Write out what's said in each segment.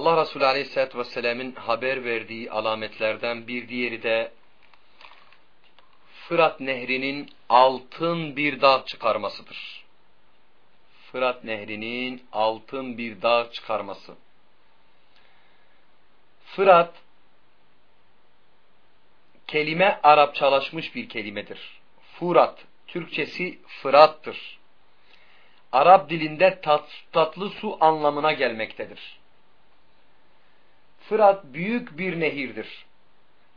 Allah Resulü Aleyhisselatü Vesselam'ın haber verdiği alametlerden bir diğeri de Fırat Nehri'nin altın bir dağ çıkarmasıdır. Fırat Nehri'nin altın bir dağ çıkarması. Fırat kelime Arapçalaşmış bir kelimedir. Furat, Türkçesi Fırat'tır. Arap dilinde tat, tatlı su anlamına gelmektedir. Fırat büyük bir nehirdir.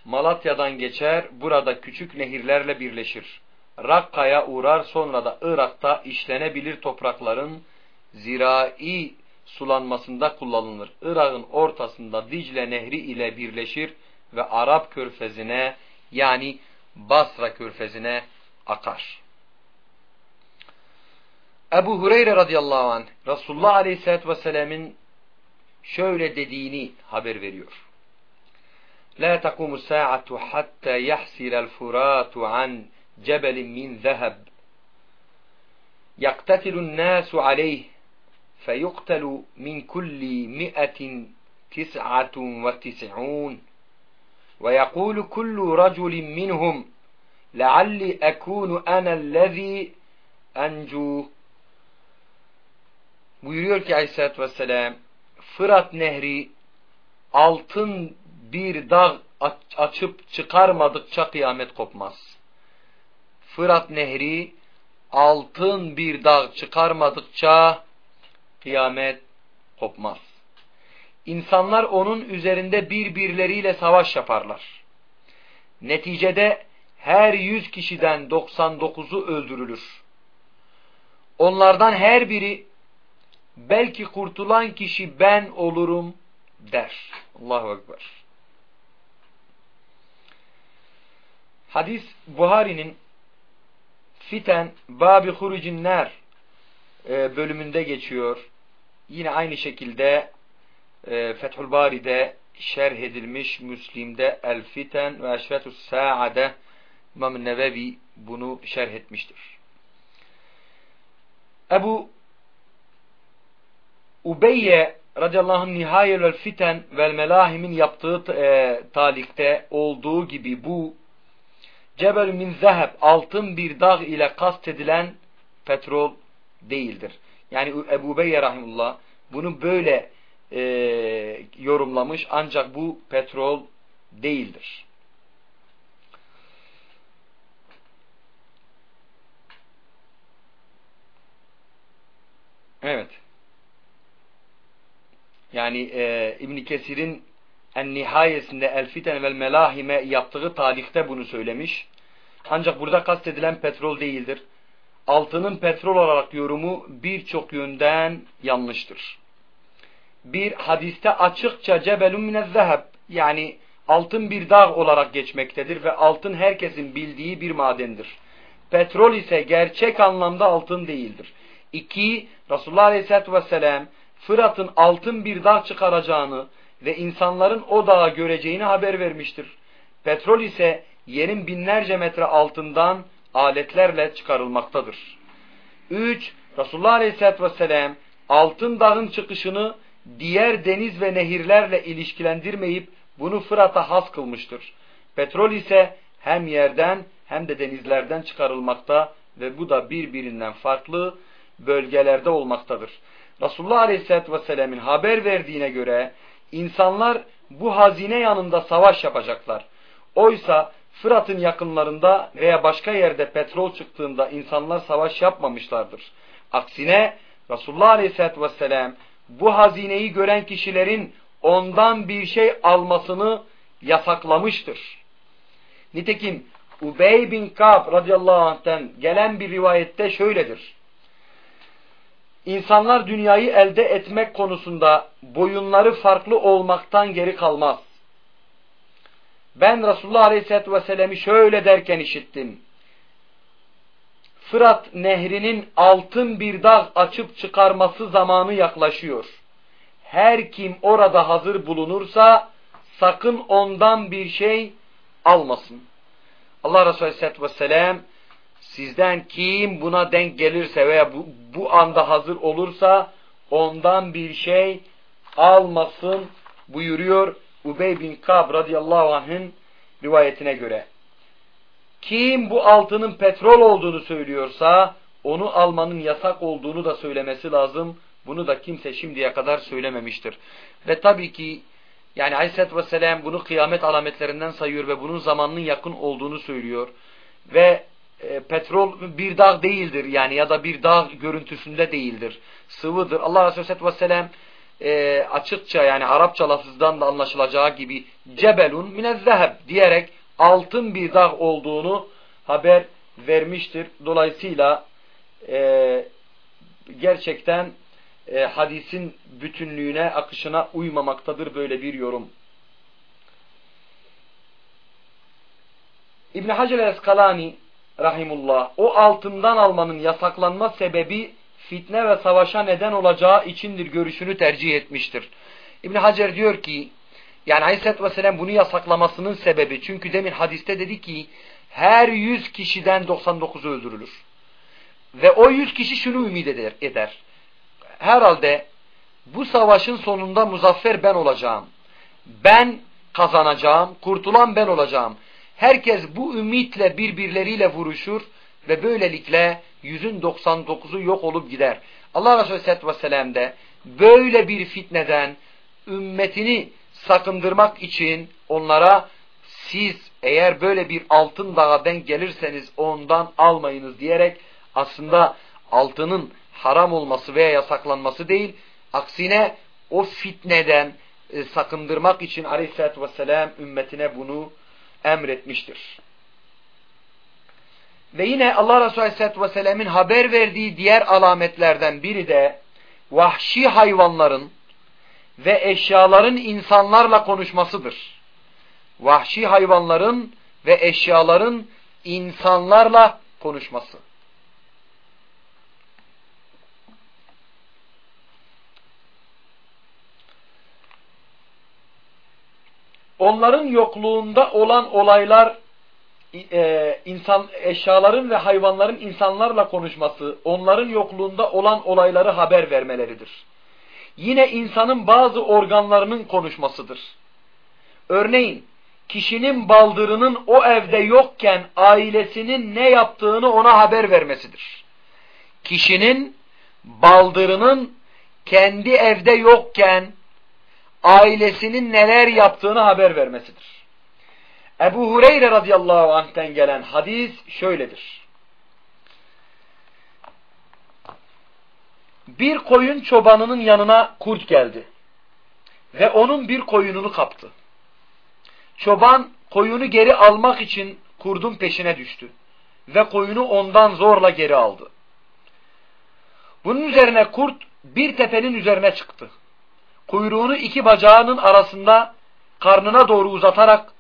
Malatya'dan geçer, burada küçük nehirlerle birleşir. Rakka'ya uğrar, sonra da Irak'ta işlenebilir toprakların zirai sulanmasında kullanılır. Irak'ın ortasında Dicle Nehri ile birleşir ve Arap körfezine yani Basra körfezine akar. Ebu Hureyre radıyallahu anh Resulullah aleyhissalatü vesselam'ın şöyle dediğini haber veriyor. La takumu sa'atu hatta yahsil al-furatu an jabalin min zahab من nasu يقتتل الناس عليه فيقتل من كل مئة تسعة وتسعون ويقول كل رجل منهم لعلي أكون أنا الذي أنجو buyuruyor ki aleyhissalatü vesselam Fırat Nehri altın bir dağ açıp çıkarmadıkça kıyamet kopmaz. Fırat Nehri altın bir dağ çıkarmadıkça kıyamet kopmaz. İnsanlar onun üzerinde birbirleriyle savaş yaparlar. Neticede her yüz kişiden 99'u öldürülür. Onlardan her biri belki kurtulan kişi ben olurum der. Allahu Ekber. Hadis Buhari'nin Fiten Babi Hurucin Ner e, bölümünde geçiyor. Yine aynı şekilde e, Fethül Bari'de şerh edilmiş Müslim'de El Fiten ve Eşretus Sa'ade İmam Nevevi bunu şerh etmiştir. Ebu Ubeyye radıyallahu anh Nihayel Fiten vel Melahim'in yaptığı e, talikte olduğu gibi bu Cebel min zeheb altın bir dağ ile kastedilen petrol değildir. Yani Ebu Ubeyye rahimullah bunu böyle e, yorumlamış ancak bu petrol değildir. Evet. Yani e, İbn Kesir'in en nihayesinde El Fiten vel Melahime yaptığı tarihte bunu söylemiş. Ancak burada kastedilen petrol değildir. Altının petrol olarak yorumu birçok yönden yanlıştır bir hadiste açıkça cebelun minezzeheb yani altın bir dağ olarak geçmektedir ve altın herkesin bildiği bir madendir. Petrol ise gerçek anlamda altın değildir. İki, Resulullah Aleyhisselatü Vesselam Fırat'ın altın bir dağ çıkaracağını ve insanların o dağı göreceğini haber vermiştir. Petrol ise yerin binlerce metre altından aletlerle çıkarılmaktadır. Üç, Resulullah Aleyhisselatü Vesselam altın dağın çıkışını diğer deniz ve nehirlerle ilişkilendirmeyip bunu Fırat'a has kılmıştır. Petrol ise hem yerden hem de denizlerden çıkarılmakta ve bu da birbirinden farklı bölgelerde olmaktadır. Resulullah Aleyhisselatü Vesselam'ın haber verdiğine göre insanlar bu hazine yanında savaş yapacaklar. Oysa Fırat'ın yakınlarında veya başka yerde petrol çıktığında insanlar savaş yapmamışlardır. Aksine Resulullah Aleyhisselatü Vesselam bu hazineyi gören kişilerin ondan bir şey almasını yasaklamıştır. Nitekim Ubey bin Ka'b radıyallahu anh'ten gelen bir rivayette şöyledir. İnsanlar dünyayı elde etmek konusunda boyunları farklı olmaktan geri kalmaz. Ben Resulullah Aleyhisselatü Vesselam'ı şöyle derken işittim. Fırat nehrinin altın bir dağ açıp çıkarması zamanı yaklaşıyor. Her kim orada hazır bulunursa sakın ondan bir şey almasın. Allah Resulü Aleyhisselatü Vesselam sizden kim buna denk gelirse veya bu, bu anda hazır olursa ondan bir şey almasın buyuruyor Ubey bin Kab radıyallahu anh'ın rivayetine göre. Kim bu altının petrol olduğunu söylüyorsa onu almanın yasak olduğunu da söylemesi lazım. Bunu da kimse şimdiye kadar söylememiştir. Ve tabii ki yani Aleyhisselatü Vesselam bunu kıyamet alametlerinden sayıyor ve bunun zamanının yakın olduğunu söylüyor. Ve e, petrol bir dağ değildir yani ya da bir dağ görüntüsünde değildir. Sıvıdır. Allah Resulü Aleyhisselatü Vesselam e, açıkça yani Arapça lafızdan da anlaşılacağı gibi cebelun minezzeheb diyerek altın bir dağ olduğunu haber vermiştir. Dolayısıyla e, gerçekten e, hadisin bütünlüğüne, akışına uymamaktadır böyle bir yorum. İbn Hacer el-Eskalani rahimullah o altından almanın yasaklanma sebebi fitne ve savaşa neden olacağı içindir görüşünü tercih etmiştir. İbn Hacer diyor ki yani Aleyhisselatü Vesselam bunu yasaklamasının sebebi çünkü demin hadiste dedi ki her 100 kişiden 99'u öldürülür. Ve o 100 kişi şunu ümit eder. eder. Herhalde bu savaşın sonunda muzaffer ben olacağım. Ben kazanacağım, kurtulan ben olacağım. Herkes bu ümitle birbirleriyle vuruşur ve böylelikle yüzün 99'u yok olup gider. Allah Resulü Aleyhisselatü Vesselam de böyle bir fitneden ümmetini sakındırmak için onlara siz eğer böyle bir altın dağa gelirseniz ondan almayınız diyerek aslında altının haram olması veya yasaklanması değil, aksine o fitneden e, sakındırmak için aleyhissalatü vesselam ümmetine bunu emretmiştir. Ve yine Allah Resulü aleyhissalatü vesselam'ın haber verdiği diğer alametlerden biri de vahşi hayvanların ve eşyaların insanlarla konuşmasıdır. Vahşi hayvanların ve eşyaların insanlarla konuşması. Onların yokluğunda olan olaylar e, insan eşyaların ve hayvanların insanlarla konuşması, onların yokluğunda olan olayları haber vermeleridir. Yine insanın bazı organlarının konuşmasıdır. Örneğin kişinin baldırının o evde yokken ailesinin ne yaptığını ona haber vermesidir. Kişinin baldırının kendi evde yokken ailesinin neler yaptığını haber vermesidir. Ebu Hureyre radıyallahu anh'ten gelen hadis şöyledir. Bir koyun çobanının yanına kurt geldi ve onun bir koyununu kaptı. Çoban koyunu geri almak için kurdun peşine düştü ve koyunu ondan zorla geri aldı. Bunun üzerine kurt bir tepenin üzerine çıktı kuyruğunu iki bacağının arasında karnına doğru uzatarak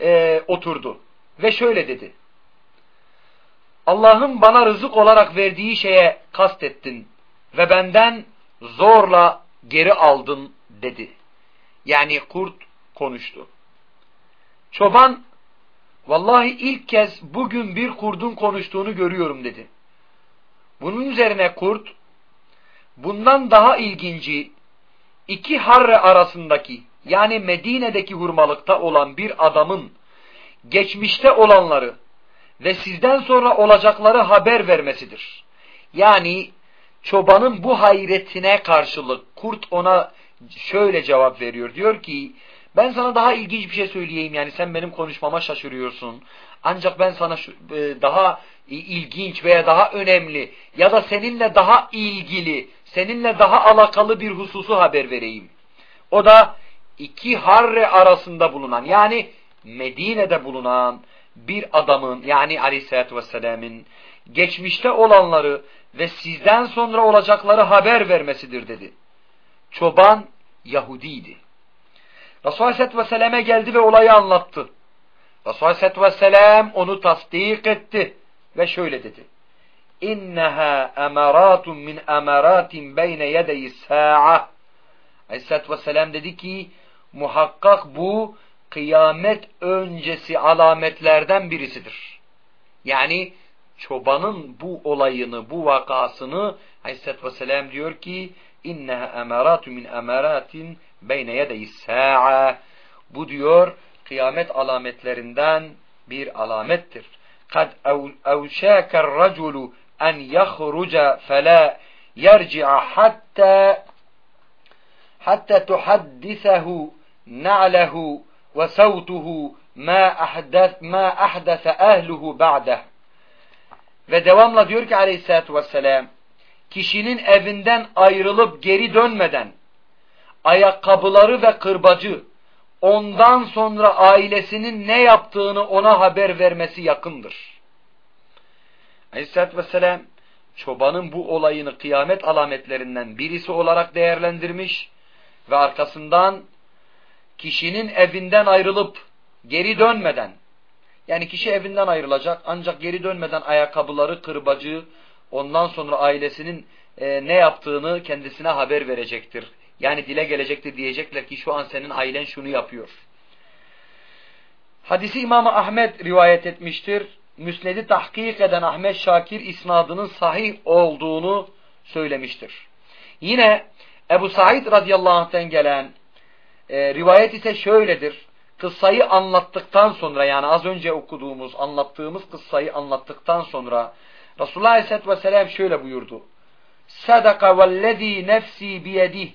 e, oturdu. Ve şöyle dedi. Allah'ın bana rızık olarak verdiği şeye kastettin ve benden zorla geri aldın dedi. Yani kurt konuştu. Çoban, vallahi ilk kez bugün bir kurdun konuştuğunu görüyorum dedi. Bunun üzerine kurt, bundan daha ilginci iki harre arasındaki yani Medine'deki hurmalıkta olan bir adamın geçmişte olanları ve sizden sonra olacakları haber vermesidir. Yani çobanın bu hayretine karşılık kurt ona şöyle cevap veriyor. Diyor ki ben sana daha ilginç bir şey söyleyeyim yani sen benim konuşmama şaşırıyorsun. Ancak ben sana e, daha ilginç veya daha önemli ya da seninle daha ilgili seninle daha alakalı bir hususu haber vereyim. O da iki harre arasında bulunan yani Medine'de bulunan bir adamın yani aleyhissalatü vesselam'ın geçmişte olanları ve sizden sonra olacakları haber vermesidir dedi. Çoban Yahudiydi. Resulü Aleyhisselatü Vesselam'e geldi ve olayı anlattı. Resulü Aleyhisselatü Vesselam onu tasdik etti ve şöyle dedi inneha emaratun min emaratin beyne yedeyi sa'a. Aleyhisselatü Vesselam dedi ki muhakkak bu kıyamet öncesi alametlerden birisidir. Yani çobanın bu olayını, bu vakasını Aleyhisselatü Vesselam diyor ki inneha emaratu min emaratin beyne yedeyi sa'a. Bu diyor kıyamet alametlerinden bir alamettir. Kad evşâker raculu en yahruca felâ yerci'a hatta hatta tuhaddisehu na'lehu ve savtuhu ma ahdes ma ahdese ehluhu ba'deh. Ve devamla diyor ki aleyhissalatü vesselam kişinin evinden ayrılıp geri dönmeden ayakkabıları ve kırbacı ondan sonra ailesinin ne yaptığını ona haber vermesi yakındır. Aleyhisselatü Vesselam çobanın bu olayını kıyamet alametlerinden birisi olarak değerlendirmiş ve arkasından kişinin evinden ayrılıp geri dönmeden yani kişi evinden ayrılacak ancak geri dönmeden ayakkabıları, kırbacı ondan sonra ailesinin e, ne yaptığını kendisine haber verecektir. Yani dile gelecektir diyecekler ki şu an senin ailen şunu yapıyor. Hadisi İmam Ahmed rivayet etmiştir müsnedi tahkik eden Ahmet Şakir isnadının sahih olduğunu söylemiştir. Yine Ebu Said radıyallahu anh'ten gelen e, rivayet ise şöyledir. Kıssayı anlattıktan sonra yani az önce okuduğumuz, anlattığımız kıssayı anlattıktan sonra Resulullah aleyhisselatü vesselam şöyle buyurdu. Sadaka vellezî nefsî biyedih.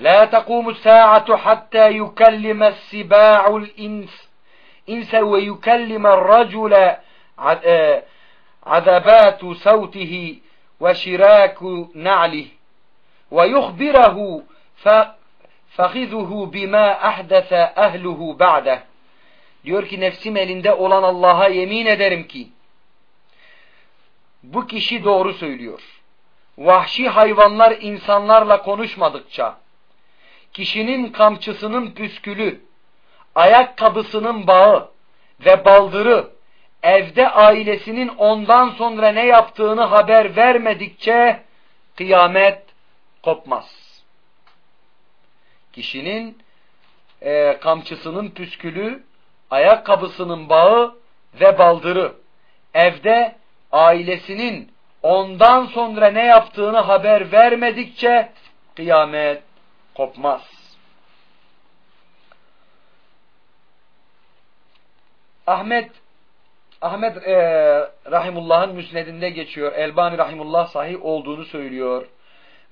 La tekumu sa'atu hatta yukellimes sibâ'ul ins inse ve yukellimen racule azabatu e, savtihi ve şiraku na'lih ve yuhbirahu fahizuhu bima ahdese ehluhu ba'deh diyor ki nefsim elinde olan Allah'a yemin ederim ki bu kişi doğru söylüyor. Vahşi hayvanlar insanlarla konuşmadıkça kişinin kamçısının püskülü ayakkabısının bağı ve baldırı evde ailesinin ondan sonra ne yaptığını haber vermedikçe kıyamet kopmaz. Kişinin e, kamçısının püskülü, ayakkabısının bağı ve baldırı evde ailesinin ondan sonra ne yaptığını haber vermedikçe kıyamet kopmaz. Ahmet Ahmet e, Rahimullah'ın müsnedinde geçiyor. Elbani Rahimullah sahih olduğunu söylüyor.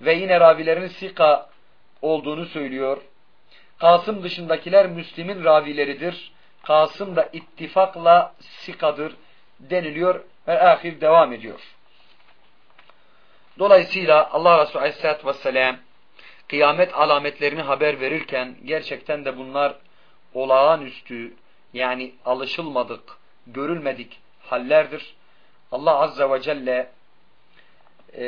Ve yine ravilerin sika olduğunu söylüyor. Kasım dışındakiler Müslim'in ravileridir. Kasım da ittifakla sikadır deniliyor ve ahir devam ediyor. Dolayısıyla Allah Resulü Aleyhisselatü Vesselam kıyamet alametlerini haber verirken gerçekten de bunlar olağanüstü yani alışılmadık, görülmedik hallerdir. Allah Azze ve Celle e,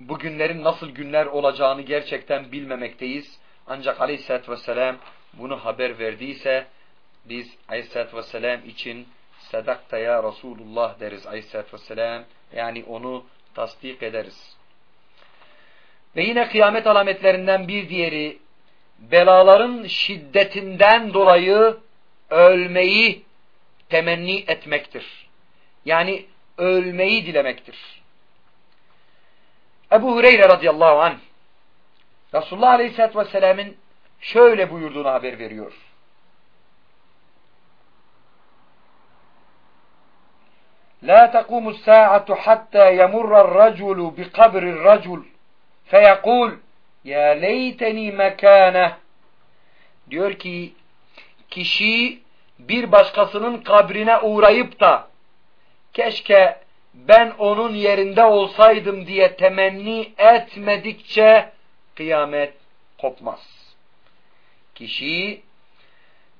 bu günlerin nasıl günler olacağını gerçekten bilmemekteyiz. Ancak Aleyhisselatü Vesselam bunu haber verdiyse biz Aleyhisselatü Vesselam için sedakta ya Resulullah deriz Aleyhisselatü Vesselam. Yani onu tasdik ederiz. Ve yine kıyamet alametlerinden bir diğeri belaların şiddetinden dolayı ölmeyi temenni etmektir. Yani ölmeyi dilemektir. Ebu Hureyre radıyallahu anh Resulullah aleyhissalatü vesselam'ın şöyle buyurduğunu haber veriyor. La taqumu saatu hatta yemurra raculu bi kabri racul feyekul ya leyteni mekane diyor ki kişi bir başkasının kabrine uğrayıp da keşke ben onun yerinde olsaydım diye temenni etmedikçe kıyamet kopmaz. Kişi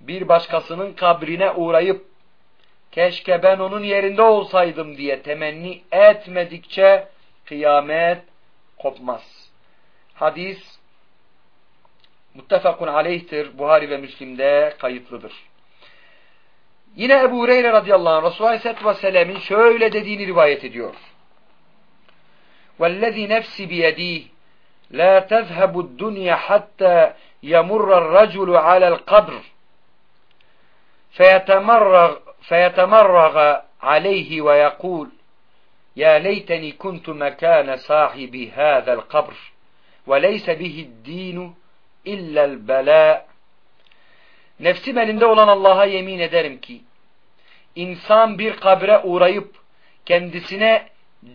bir başkasının kabrine uğrayıp keşke ben onun yerinde olsaydım diye temenni etmedikçe kıyamet kopmaz. Hadis muttefakun aleyhtir. Buhari ve Müslim'de kayıtlıdır. Yine Ebu Hureyre radıyallahu anh Resulullah Aleyhisselatü Vesselam'ın şöyle dediğini rivayet ediyor. وَالَّذ۪ي نَفْسِ بِيَد۪يهِ لَا تَذْهَبُ الدُّنْيَا حَتَّى يَمُرَّ الرَّجُلُ عَلَى الْقَبْرِ فيتمرغ, فيتمرغ عليه ويقول Ya leyteni kuntu mekane sahibi hâzel kabr ve leyse bihi'd-dînu illel belâ. Nefsim elinde olan Allah'a yemin ederim ki insan bir kabre uğrayıp kendisine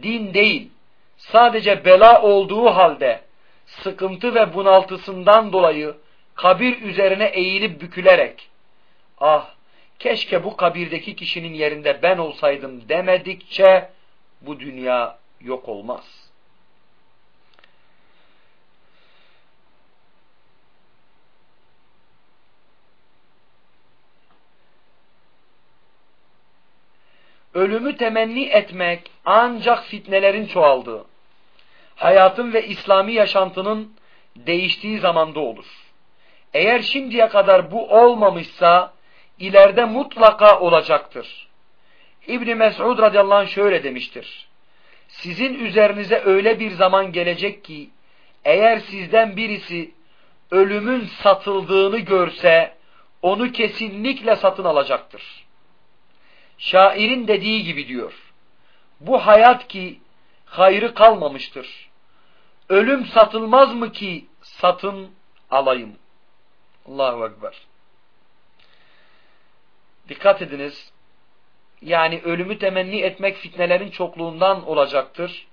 din değil sadece bela olduğu halde sıkıntı ve bunaltısından dolayı kabir üzerine eğilip bükülerek ah keşke bu kabirdeki kişinin yerinde ben olsaydım demedikçe bu dünya yok olmaz. Ölümü temenni etmek ancak fitnelerin çoğaldığı, hayatın ve İslami yaşantının değiştiği zamanda olur. Eğer şimdiye kadar bu olmamışsa ileride mutlaka olacaktır. İbni Mes'ud radıyallahu anh şöyle demiştir. Sizin üzerinize öyle bir zaman gelecek ki eğer sizden birisi ölümün satıldığını görse onu kesinlikle satın alacaktır. Şairin dediği gibi diyor. Bu hayat ki hayrı kalmamıştır. Ölüm satılmaz mı ki satın alayım. Allahu Ekber. Dikkat ediniz. Yani ölümü temenni etmek fitnelerin çokluğundan olacaktır.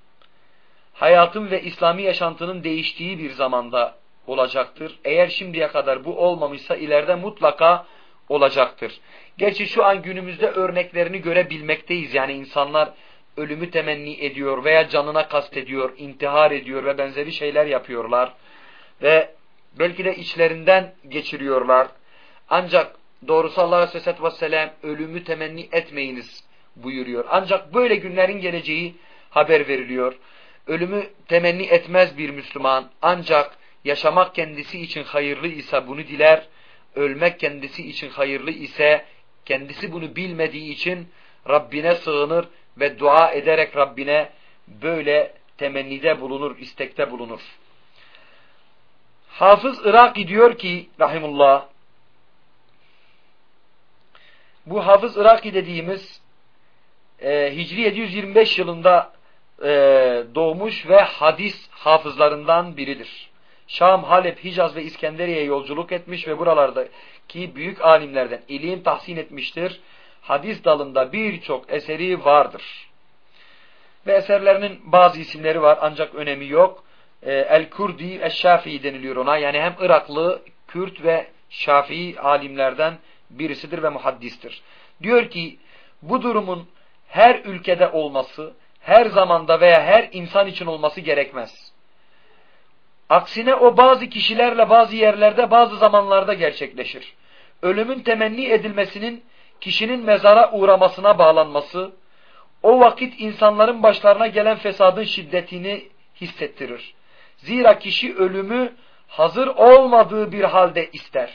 Hayatın ve İslami yaşantının değiştiği bir zamanda olacaktır. Eğer şimdiye kadar bu olmamışsa ileride mutlaka olacaktır. Gerçi şu an günümüzde örneklerini görebilmekteyiz. Yani insanlar ölümü temenni ediyor veya canına kastediyor, intihar ediyor ve benzeri şeyler yapıyorlar. Ve belki de içlerinden geçiriyorlar. Ancak doğrusu Allah Aleyhisselatü Vesselam ölümü temenni etmeyiniz buyuruyor. Ancak böyle günlerin geleceği haber veriliyor. Ölümü temenni etmez bir Müslüman ancak yaşamak kendisi için hayırlı ise bunu diler, ölmek kendisi için hayırlı ise kendisi bunu bilmediği için Rabbine sığınır ve dua ederek Rabbine böyle temennide bulunur, istekte bulunur. Hafız Iraki diyor ki rahimullah bu Hafız Iraki dediğimiz e, Hicri 725 yılında e, doğmuş ve hadis hafızlarından biridir. Şam, Halep, Hicaz ve İskenderiye yolculuk etmiş ve buralardaki büyük alimlerden ilim tahsin etmiştir. Hadis dalında birçok eseri vardır. Ve eserlerinin bazı isimleri var ancak önemi yok. E, El-Kurdi, El-Şafii deniliyor ona. Yani hem Iraklı, Kürt ve Şafii alimlerden birisidir ve muhaddistir. Diyor ki bu durumun her ülkede olması, her zamanda veya her insan için olması gerekmez. Aksine o bazı kişilerle bazı yerlerde bazı zamanlarda gerçekleşir. Ölümün temenni edilmesinin kişinin mezara uğramasına bağlanması, o vakit insanların başlarına gelen fesadın şiddetini hissettirir. Zira kişi ölümü hazır olmadığı bir halde ister.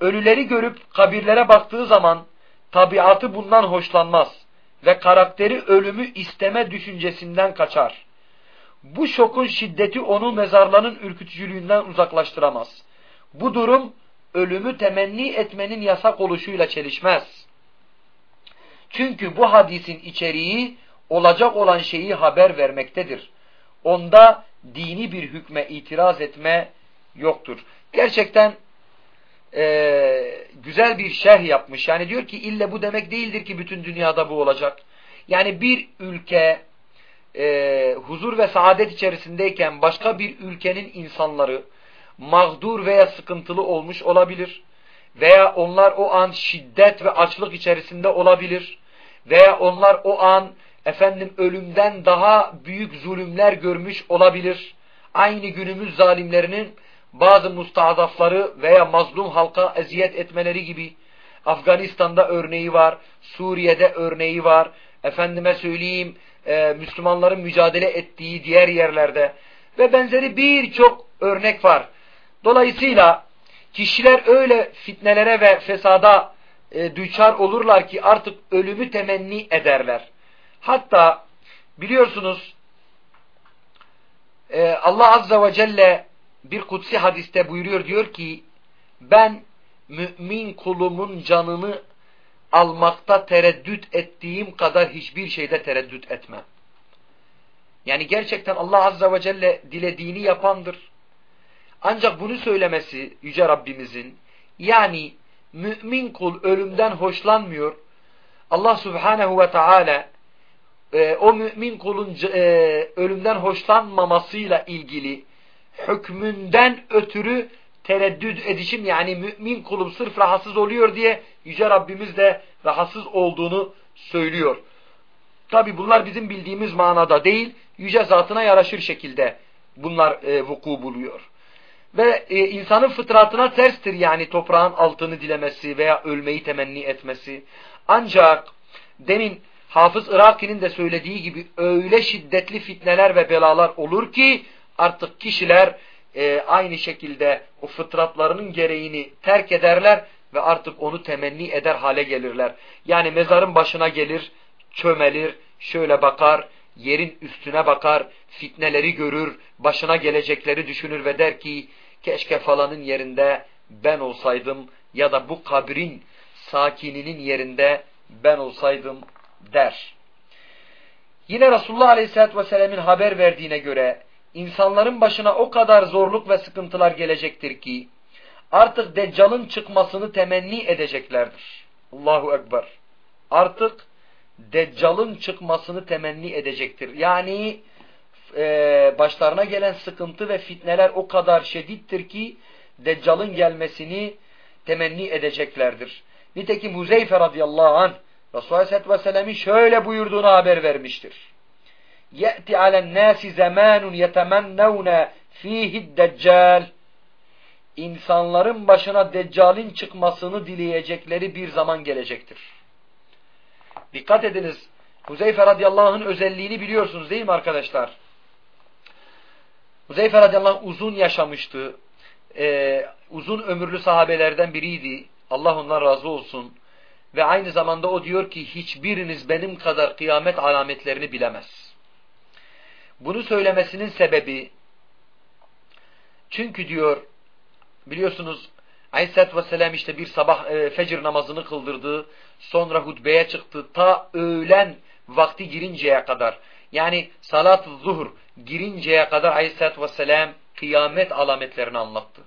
Ölüleri görüp kabirlere baktığı zaman tabiatı bundan hoşlanmaz ve karakteri ölümü isteme düşüncesinden kaçar. Bu şokun şiddeti onu mezarların ürkütücülüğünden uzaklaştıramaz. Bu durum ölümü temenni etmenin yasak oluşuyla çelişmez. Çünkü bu hadisin içeriği olacak olan şeyi haber vermektedir. Onda dini bir hükme itiraz etme yoktur. Gerçekten e, güzel bir şerh yapmış. Yani diyor ki ille bu demek değildir ki bütün dünyada bu olacak. Yani bir ülke e, huzur ve saadet içerisindeyken başka bir ülkenin insanları mağdur veya sıkıntılı olmuş olabilir. Veya onlar o an şiddet ve açlık içerisinde olabilir. Veya onlar o an efendim ölümden daha büyük zulümler görmüş olabilir. Aynı günümüz zalimlerinin bazı mustadafları veya mazlum halka eziyet etmeleri gibi Afganistan'da örneği var, Suriye'de örneği var, efendime söyleyeyim e, Müslümanların mücadele ettiği diğer yerlerde ve benzeri birçok örnek var. Dolayısıyla kişiler öyle fitnelere ve fesada e, düçar olurlar ki artık ölümü temenni ederler. Hatta biliyorsunuz e, Allah Azze ve Celle bir kutsi hadiste buyuruyor diyor ki ben mümin kulumun canını almakta tereddüt ettiğim kadar hiçbir şeyde tereddüt etmem. Yani gerçekten Allah Azze ve Celle dilediğini yapandır. Ancak bunu söylemesi Yüce Rabbimizin yani mümin kul ölümden hoşlanmıyor. Allah Subhanahu ve Teala e, o mümin kulun e, ölümden hoşlanmamasıyla ilgili hükmünden ötürü tereddüt edişim yani mümin kulum sırf rahatsız oluyor diye Yüce Rabbimiz de rahatsız olduğunu söylüyor. Tabi bunlar bizim bildiğimiz manada değil, yüce zatına yaraşır şekilde bunlar e, vuku buluyor. Ve e, insanın fıtratına terstir yani toprağın altını dilemesi veya ölmeyi temenni etmesi. Ancak demin Hafız Iraki'nin de söylediği gibi öyle şiddetli fitneler ve belalar olur ki artık kişiler e, aynı şekilde o fıtratlarının gereğini terk ederler ve artık onu temenni eder hale gelirler. Yani mezarın başına gelir, çömelir, şöyle bakar, yerin üstüne bakar, fitneleri görür, başına gelecekleri düşünür ve der ki keşke falanın yerinde ben olsaydım ya da bu kabrin sakininin yerinde ben olsaydım der. Yine Resulullah Aleyhisselatü Vesselam'ın haber verdiğine göre insanların başına o kadar zorluk ve sıkıntılar gelecektir ki artık Deccal'ın çıkmasını temenni edeceklerdir. Allahu Ekber. Artık Deccal'ın çıkmasını temenni edecektir. Yani e, başlarına gelen sıkıntı ve fitneler o kadar şedittir ki Deccal'ın gelmesini temenni edeceklerdir. Nitekim Huzeyfe radıyallahu anh Resulullah aleyhisselatü vesselam'ın şöyle buyurduğunu haber vermiştir. يَأْتِ عَلَى النَّاسِ زَمَانٌ يَتَمَنَّوْنَ ف۪يهِ الدَّجَّالِ İnsanların başına Deccal'in çıkmasını dileyecekleri bir zaman gelecektir. Dikkat ediniz. Huzeyfe radıyallahu anh'ın özelliğini biliyorsunuz değil mi arkadaşlar? Huzeyfe radıyallahu anh uzun yaşamıştı. Ee, uzun ömürlü sahabelerden biriydi. Allah ondan razı olsun. Ve aynı zamanda o diyor ki hiçbiriniz benim kadar kıyamet alametlerini bilemez. Bunu söylemesinin sebebi çünkü diyor biliyorsunuz Aleyhisselatü Vesselam işte bir sabah e, fecir namazını kıldırdı. Sonra hutbeye çıktı. Ta öğlen vakti girinceye kadar. Yani salat-ı zuhur girinceye kadar Aleyhisselatü Vesselam kıyamet alametlerini anlattı.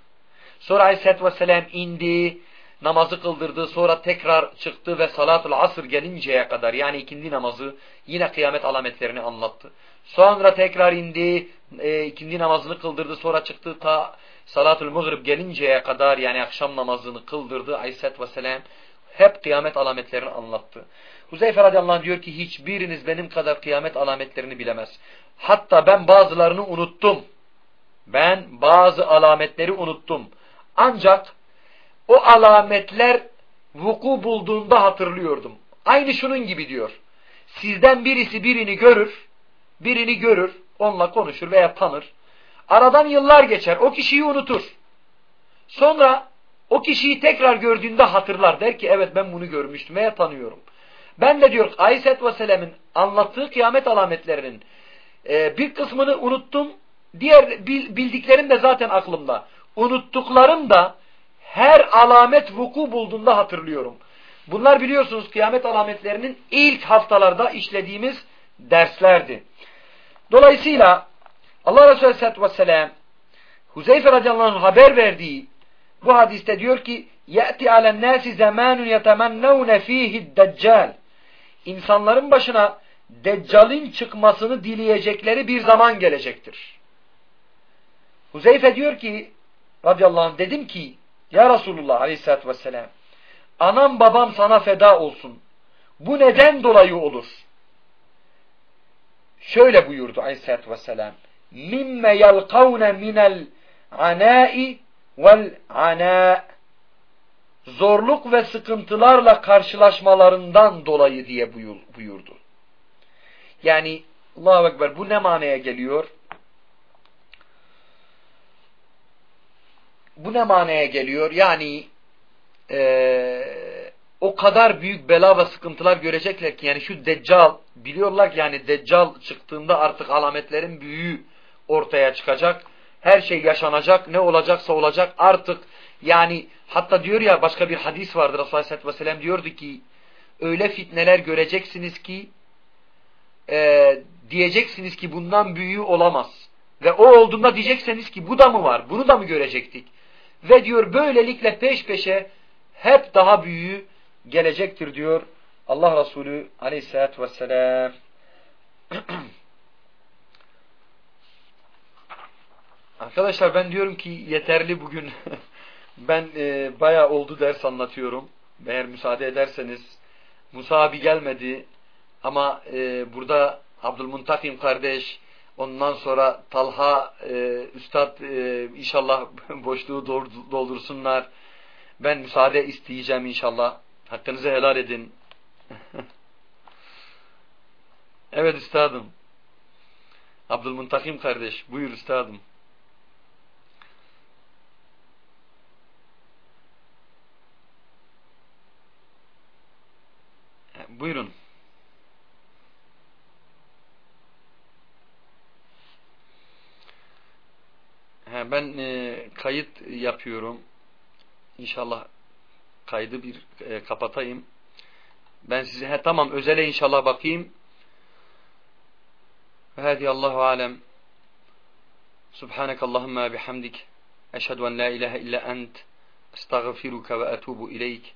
Sonra Aleyhisselatü Vesselam indi, namazı kıldırdı, sonra tekrar çıktı ve salatul asr gelinceye kadar yani ikindi namazı yine kıyamet alametlerini anlattı. Sonra tekrar indi, e, ikindi namazını kıldırdı, sonra çıktı ta salatul mağrib gelinceye kadar yani akşam namazını kıldırdı Aleyhisselatü Vesselam hep kıyamet alametlerini anlattı. Huzeyfe radıyallahu anh diyor ki hiçbiriniz benim kadar kıyamet alametlerini bilemez. Hatta ben bazılarını unuttum. Ben bazı alametleri unuttum. Ancak o alametler vuku bulduğunda hatırlıyordum. Aynı şunun gibi diyor. Sizden birisi birini görür, birini görür, onunla konuşur veya tanır. Aradan yıllar geçer, o kişiyi unutur. Sonra o kişiyi tekrar gördüğünde hatırlar. Der ki evet ben bunu görmüştüm veya tanıyorum. Ben de diyor Aleyhisselatü Vesselam'ın anlattığı kıyamet alametlerinin e, bir kısmını unuttum. Diğer bildiklerim de zaten aklımda. Unuttuklarım da her alamet vuku bulduğunda hatırlıyorum. Bunlar biliyorsunuz kıyamet alametlerinin ilk haftalarda işlediğimiz derslerdi. Dolayısıyla Allah Resulü Aleyhisselatü Vesselam Huzeyfe radıyallahu anh haber verdiği bu hadiste diyor ki يَأْتِ عَلَى النَّاسِ زَمَانٌ يَتَمَنَّوْنَ ف۪يهِ الدَّجَّالِ İnsanların başına Deccal'in çıkmasını dileyecekleri bir zaman gelecektir. Huzeyfe diyor ki radıyallahu anh dedim ki ya Resulullah aleyhissalatü vesselam anam babam sana feda olsun. Bu neden dolayı olur? Şöyle buyurdu aleyhissalatü vesselam mimme yelkavne minel anai vel ana zorluk ve sıkıntılarla karşılaşmalarından dolayı diye buyurdu. Yani Allahu Ekber bu ne manaya geliyor? Bu ne manaya geliyor? Yani e, o kadar büyük bela ve sıkıntılar görecekler ki yani şu deccal biliyorlar ki yani deccal çıktığında artık alametlerin büyüğü ortaya çıkacak. Her şey yaşanacak. Ne olacaksa olacak. Artık yani hatta diyor ya başka bir hadis vardır Resulullah Aleyhisselatü Vesselam diyordu ki öyle fitneler göreceksiniz ki e, diyeceksiniz ki bundan büyüğü olamaz. Ve o olduğunda diyecekseniz ki bu da mı var? Bunu da mı görecektik? Ve diyor böylelikle peş peşe hep daha büyüğü gelecektir diyor Allah Resulü aleyhissalatü vesselam. Arkadaşlar ben diyorum ki yeterli bugün. ben e, bayağı oldu ders anlatıyorum. Eğer müsaade ederseniz. Musa abi gelmedi ama e, burada Abdülmuntakim kardeş ondan sonra Talha e, Üstad e, inşallah boşluğu doldursunlar. Ben müsaade isteyeceğim inşallah. Hakkınızı helal edin. evet üstadım. Abdülmuntakim kardeş buyur üstadım. Buyurun. He, ben e, kayıt yapıyorum. İnşallah kaydı bir e, kapatayım. Ben size he, tamam özele inşallah bakayım. Hadi Allahu alem. Subhanak Allahumma bihamdik. Eşhedü en la ilahe illa ent. Estağfiruka ve etubu ileyk.